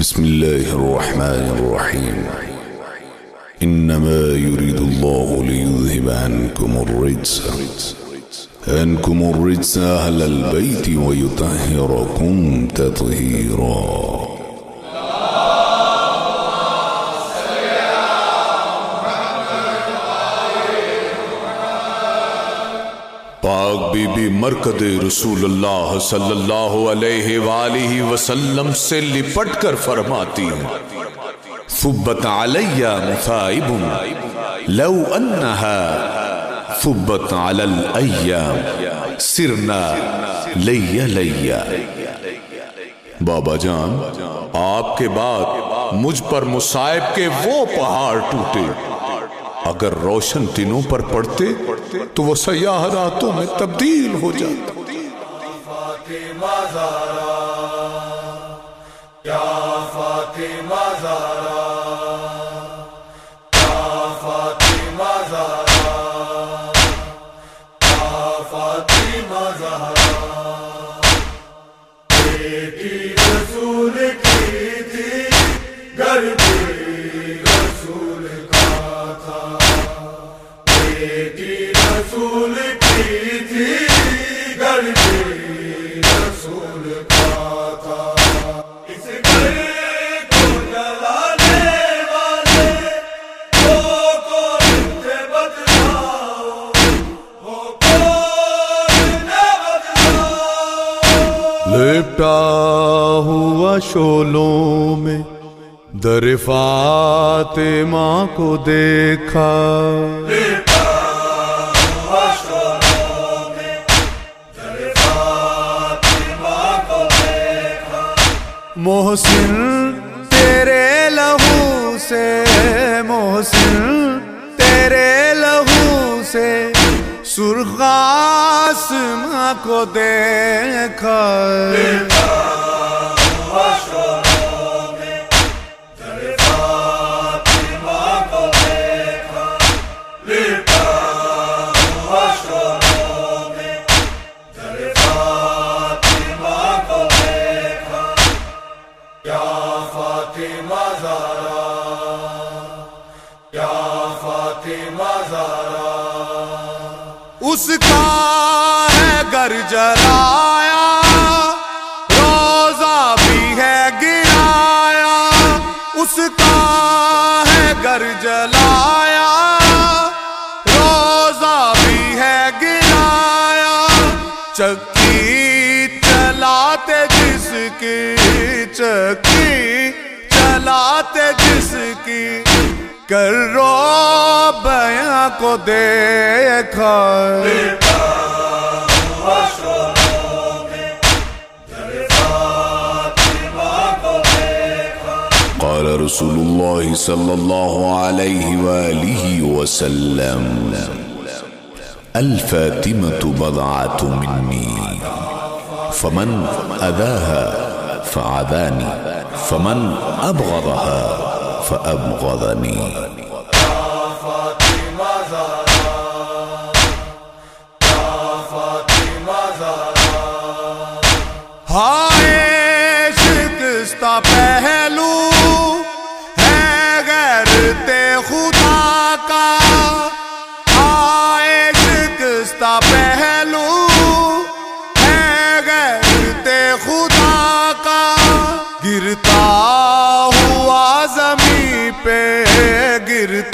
بسم الله الرحمن الرحيم. إنما يريد الله ليذهب عنكم الرجس. عنكم الرجس أهل البيت ويطهركم تطهيراً. پاک بی بی مرکد رسول اللہ صلی اللہ علیہ وآلہ وسلم سے لپٹ کر فرماتی ہیں ثبت علی مثائب لو انہا ثبت علی الایام سرنا لی لی بابا جان، آپ کے بعد مجھ پر مصائب کے وہ پہاڑ ٹوٹے۔ اگر روشن دنوں پر پڑتے تو وہ سیاہ راتوں میں تبدیل ہو جاتا۔ فاطمہ زارا رسول کی تھی گھر رسول کا تھا۔ بیٹی رسول کی تھی گھر بھی رسول کا تھا اس گھر کو جلانے والے کون تھے بتلاؤ وہ کون بتلاؤ لپٹا ہوا شولوں میں در فاطمہ کو دیکھا۔ محسن تیرے لہو سے محسن تیرے لہو سے سرخاس ماں کو دیکھا۔ ہے جلایا۔ روزہ بھی ہے گرایا، اس کا ہے گر جلایا۔ روزہ بھی ہے گرایا، چکی چلاتے جس کی چکی، چلاتے جس کی۔ کر رو بیاں کو دیکھا۔ قال رسول الله صلى الله عليه وآله وسلم، الفاتمة بضعة مني، فمن أذاها فعذاني، فمن أبغضها فأبغضني. ہائے شکستہ پہلو ہے غیرت خدا کا۔ ہائے شکستہ پہلو ہے غیرت خدا کا۔ گرتا ہوا زمین پہ، گرتا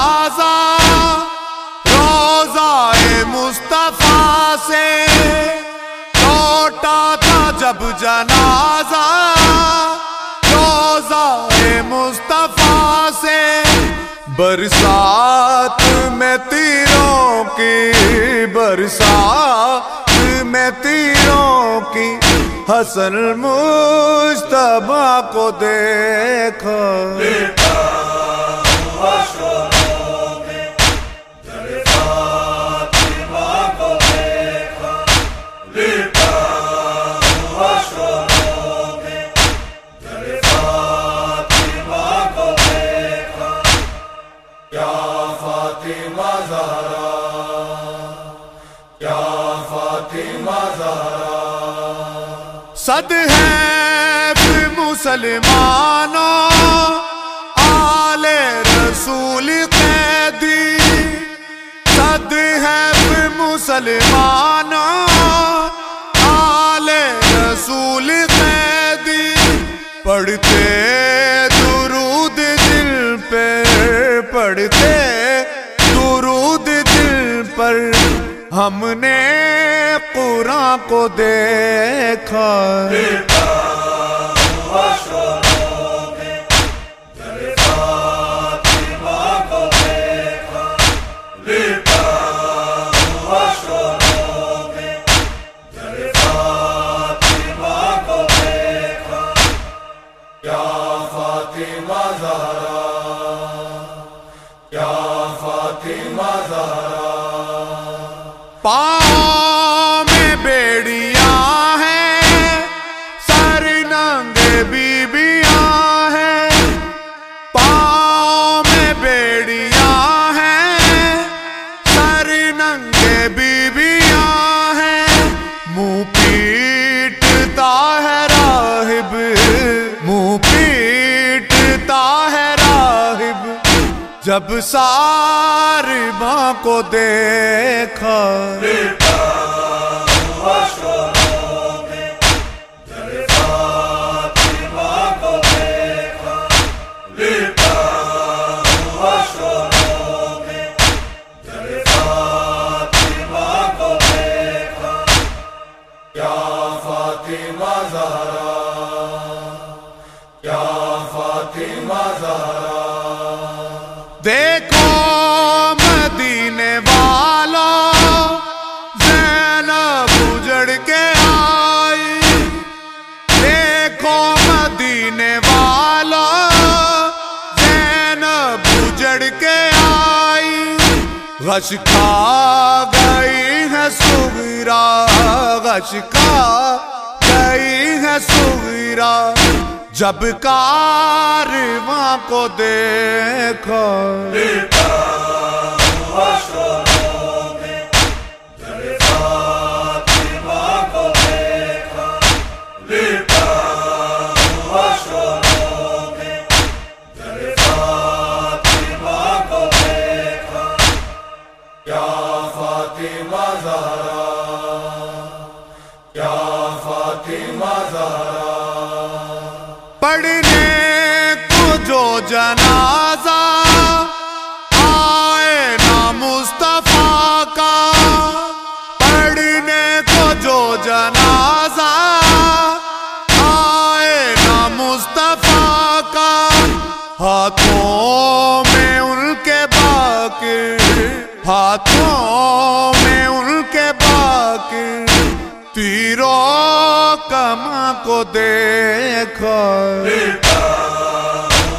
جنازہ روزہ مصطفیٰ سے لوٹا تھا جب جنازہ۔ روزہ مصطفیٰ سے برسات میں تیروں کی برسات میں تیروں کی حسن مشتبہ کو دیکھا۔ صد ہے مسلمانوں آل رسول قیدی۔ صد ہے پھر مسلمانوں آل رسول قیدی۔ پڑھتے درود دل پہ پڑھتے درود دل پر۔ ہم نے قرآن کو دیکھا۔ یا جب ساری ماں کو دیکھا۔ فاطمہ زہرا؟ یا فاطمہ زہرا؟ غش کھا گئی ہے سغیرا غش کھا گئی ہے سغیرا جب کارواں کو دیکھا۔ کو جنازہ، آئے نا مصطفیٰ کا۔ پڑھنے کو جو جنازہ، آئے نا مصطفیٰ کا۔ ہاتھوں میں ان کے باقی، ہاتھوں میں ان کے باقی۔ تیروں کما کو دیکھا۔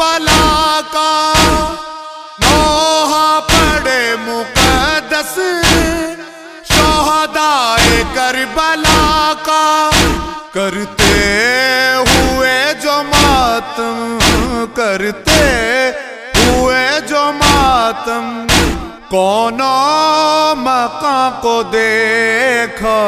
کربلا کا نوحہ پڑے مقدس شہدائے کربلا کا کرتے ہوئے جو ماتم، کرتے ہوئے جو ماتم۔ کونوں مقام کو دیکھا۔